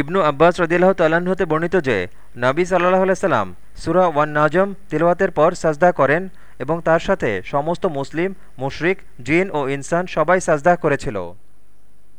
ইবনু আব্বাস রদিল্লাহ তাল্লাহ্ন হতে বর্ণিত যে, নবী সাল্লাহ আলাইসাল্লাম সুরা ওয়ান নাজম তিলওয়াতের পর সাজদা করেন এবং তার সাথে সমস্ত মুসলিম, মুশরিক, জিন ও ইনসান সবাই সাজদা করেছিল।